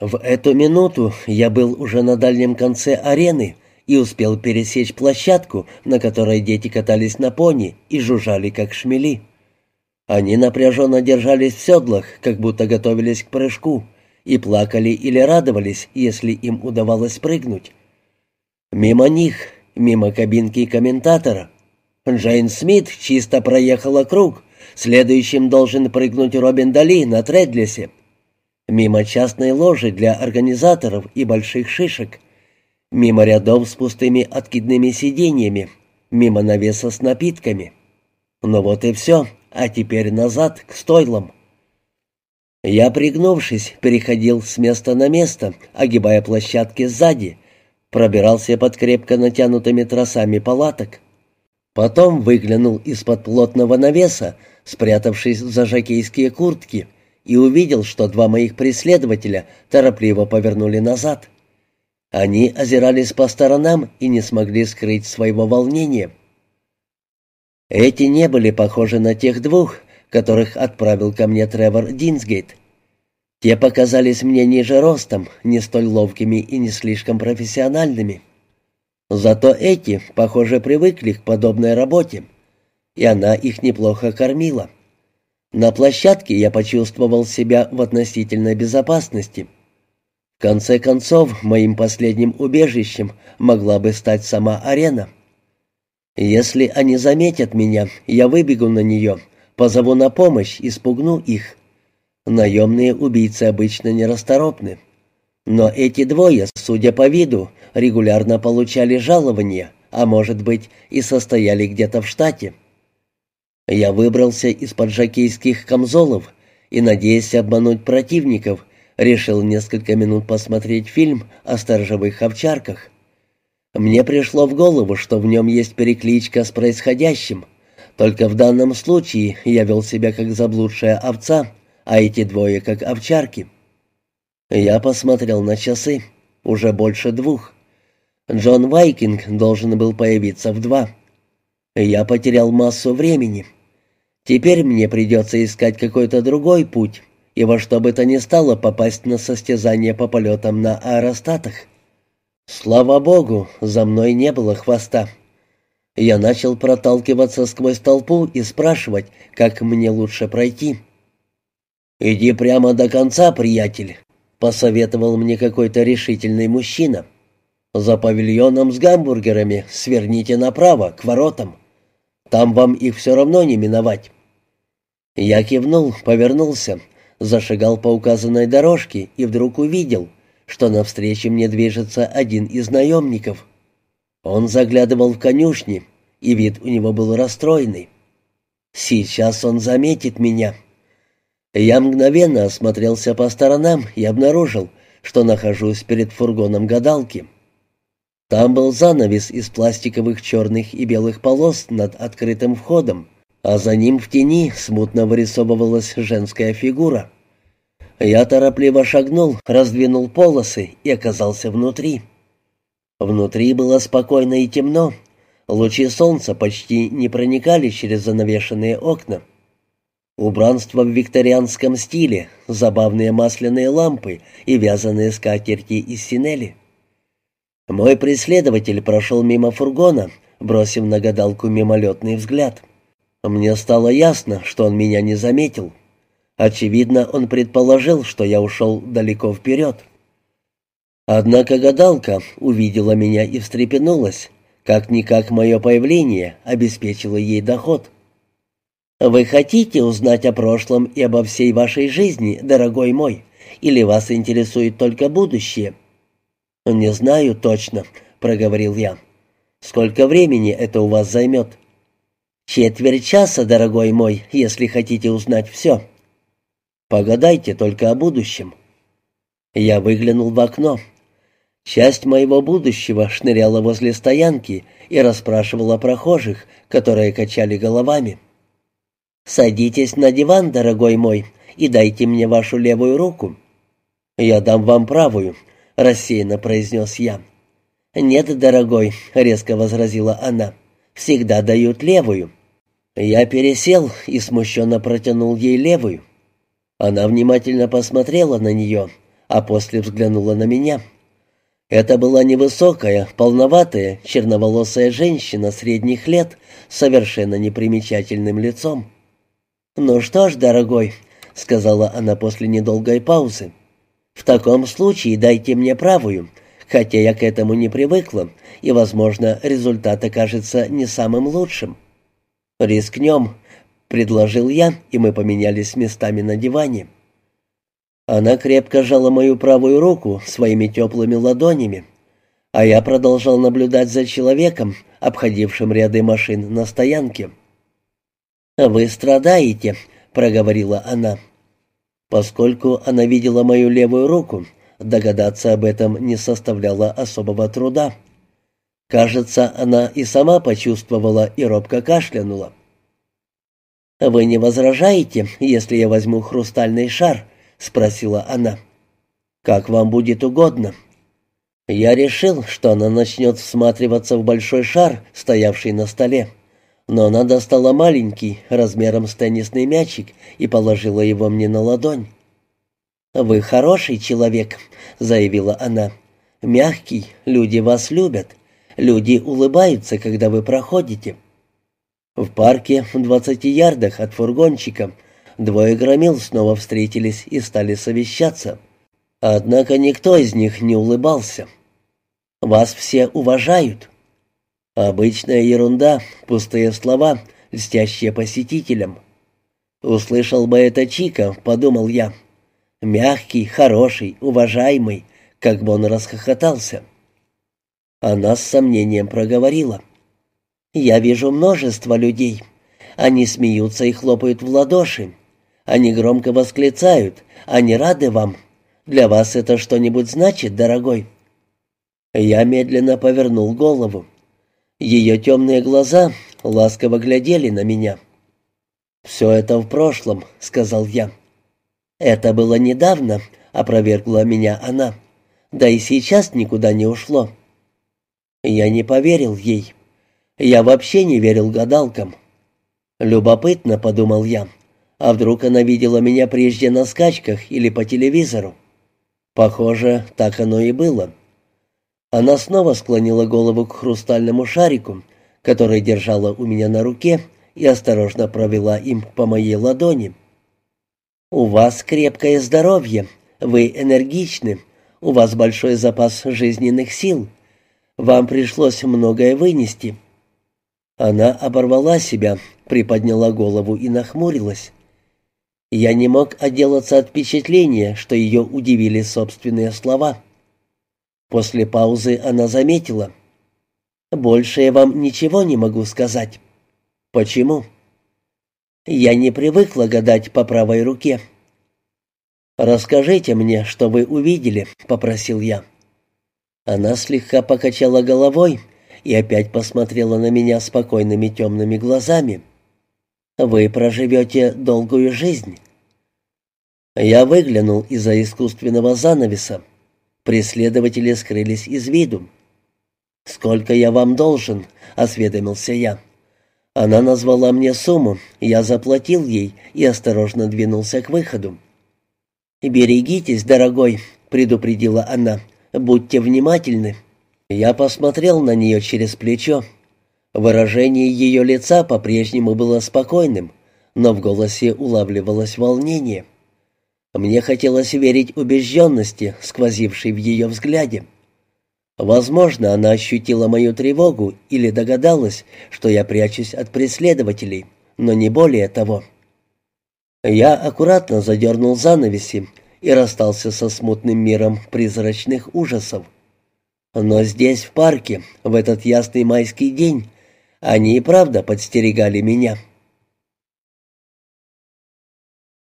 В эту минуту я был уже на дальнем конце арены и успел пересечь площадку, на которой дети катались на пони и жужжали, как шмели. Они напряженно держались в седлах, как будто готовились к прыжку, и плакали или радовались, если им удавалось прыгнуть. Мимо них, мимо кабинки комментатора, Джейн Смит чисто проехала круг, следующим должен прыгнуть Робин Дали на Тредлесе. Мимо частной ложи для организаторов и больших шишек, мимо рядов с пустыми откидными сиденьями, мимо навеса с напитками. Ну вот и все, а теперь назад, к стойлам. Я, пригнувшись, переходил с места на место, огибая площадки сзади, пробирался под крепко натянутыми тросами палаток. Потом выглянул из-под плотного навеса, спрятавшись за жакейские куртки, и увидел, что два моих преследователя торопливо повернули назад. Они озирались по сторонам и не смогли скрыть своего волнения. Эти не были похожи на тех двух, которых отправил ко мне Тревор Динсгейт. Те показались мне ниже ростом, не столь ловкими и не слишком профессиональными. Зато эти, похоже, привыкли к подобной работе, и она их неплохо кормила. На площадке я почувствовал себя в относительной безопасности. В конце концов, моим последним убежищем могла бы стать сама арена. Если они заметят меня, я выбегу на нее — Позову на помощь и спугну их. Наемные убийцы обычно нерасторопны. Но эти двое, судя по виду, регулярно получали жалования, а может быть и состояли где-то в штате. Я выбрался из-под жакейских камзолов и, надеясь обмануть противников, решил несколько минут посмотреть фильм о сторожевых овчарках. Мне пришло в голову, что в нем есть перекличка с происходящим — только в данном случае я вел себя как заблудшая овца, а эти двое как овчарки. Я посмотрел на часы. Уже больше двух. Джон Вайкинг должен был появиться в два. Я потерял массу времени. Теперь мне придется искать какой-то другой путь, и во что бы то ни стало попасть на состязание по полетам на аэростатах. Слава богу, за мной не было хвоста. Я начал проталкиваться сквозь толпу и спрашивать, как мне лучше пройти. «Иди прямо до конца, приятель», — посоветовал мне какой-то решительный мужчина. «За павильоном с гамбургерами сверните направо, к воротам. Там вам их все равно не миновать». Я кивнул, повернулся, зашагал по указанной дорожке и вдруг увидел, что навстречу мне движется один из наемников — он заглядывал в конюшни, и вид у него был расстроенный. «Сейчас он заметит меня». Я мгновенно осмотрелся по сторонам и обнаружил, что нахожусь перед фургоном гадалки. Там был занавес из пластиковых черных и белых полос над открытым входом, а за ним в тени смутно вырисовывалась женская фигура. Я торопливо шагнул, раздвинул полосы и оказался внутри. Внутри было спокойно и темно. Лучи солнца почти не проникали через занавешенные окна. Убранство в викторианском стиле, забавные масляные лампы и вязаные скатерти из синели. Мой преследователь прошел мимо фургона, бросив на гадалку мимолетный взгляд. Мне стало ясно, что он меня не заметил. Очевидно, он предположил, что я ушел далеко вперед. Однако гадалка увидела меня и встрепенулась. Как-никак мое появление обеспечило ей доход. «Вы хотите узнать о прошлом и обо всей вашей жизни, дорогой мой, или вас интересует только будущее?» «Не знаю точно», — проговорил я. «Сколько времени это у вас займет?» «Четверть часа, дорогой мой, если хотите узнать все». «Погадайте только о будущем». Я выглянул в окно. Часть моего будущего шныряла возле стоянки и расспрашивала прохожих, которые качали головами. «Садитесь на диван, дорогой мой, и дайте мне вашу левую руку». «Я дам вам правую», — рассеянно произнес я. «Нет, дорогой», — резко возразила она, — «всегда дают левую». Я пересел и смущенно протянул ей левую. Она внимательно посмотрела на нее — а после взглянула на меня. Это была невысокая, полноватая, черноволосая женщина средних лет совершенно непримечательным лицом. «Ну что ж, дорогой», — сказала она после недолгой паузы, — «в таком случае дайте мне правую, хотя я к этому не привыкла, и, возможно, результат окажется не самым лучшим». «Рискнем», — предложил я, и мы поменялись местами на диване. Она крепко сжала мою правую руку своими теплыми ладонями, а я продолжал наблюдать за человеком, обходившим ряды машин на стоянке. «Вы страдаете», — проговорила она. Поскольку она видела мою левую руку, догадаться об этом не составляло особого труда. Кажется, она и сама почувствовала и робко кашлянула. «Вы не возражаете, если я возьму хрустальный шар?» — спросила она. «Как вам будет угодно». Я решил, что она начнет всматриваться в большой шар, стоявший на столе. Но она достала маленький, размером с теннисный мячик, и положила его мне на ладонь. «Вы хороший человек», — заявила она. «Мягкий, люди вас любят. Люди улыбаются, когда вы проходите». В парке в двадцати ярдах от фургончика Двое громил снова встретились и стали совещаться. Однако никто из них не улыбался. «Вас все уважают». Обычная ерунда, пустые слова, льстящие посетителям. Услышал бы это Чика, подумал я. Мягкий, хороший, уважаемый, как бы он расхохотался. Она с сомнением проговорила. «Я вижу множество людей. Они смеются и хлопают в ладоши. Они громко восклицают. Они рады вам. Для вас это что-нибудь значит, дорогой?» Я медленно повернул голову. Ее темные глаза ласково глядели на меня. «Все это в прошлом», — сказал я. «Это было недавно», — опровергла меня она. «Да и сейчас никуда не ушло». Я не поверил ей. Я вообще не верил гадалкам. «Любопытно», — подумал я. А вдруг она видела меня прежде на скачках или по телевизору? Похоже, так оно и было. Она снова склонила голову к хрустальному шарику, который держала у меня на руке, и осторожно провела им по моей ладони. «У вас крепкое здоровье, вы энергичны, у вас большой запас жизненных сил. Вам пришлось многое вынести». Она оборвала себя, приподняла голову и нахмурилась. Я не мог отделаться от впечатления, что ее удивили собственные слова. После паузы она заметила. «Больше я вам ничего не могу сказать». «Почему?» «Я не привыкла гадать по правой руке». «Расскажите мне, что вы увидели», — попросил я. Она слегка покачала головой и опять посмотрела на меня спокойными темными глазами. Вы проживете долгую жизнь». Я выглянул из-за искусственного занавеса. Преследователи скрылись из виду. «Сколько я вам должен?» — осведомился я. Она назвала мне сумму, я заплатил ей и осторожно двинулся к выходу. «Берегитесь, дорогой», — предупредила она, — «будьте внимательны». Я посмотрел на нее через плечо. Выражение ее лица по-прежнему было спокойным, но в голосе улавливалось волнение. Мне хотелось верить убежденности, сквозившей в ее взгляде. Возможно, она ощутила мою тревогу или догадалась, что я прячусь от преследователей, но не более того. Я аккуратно задернул занавеси и расстался со смутным миром призрачных ужасов. Но здесь, в парке, в этот ясный майский день, они и правда подстерегали меня.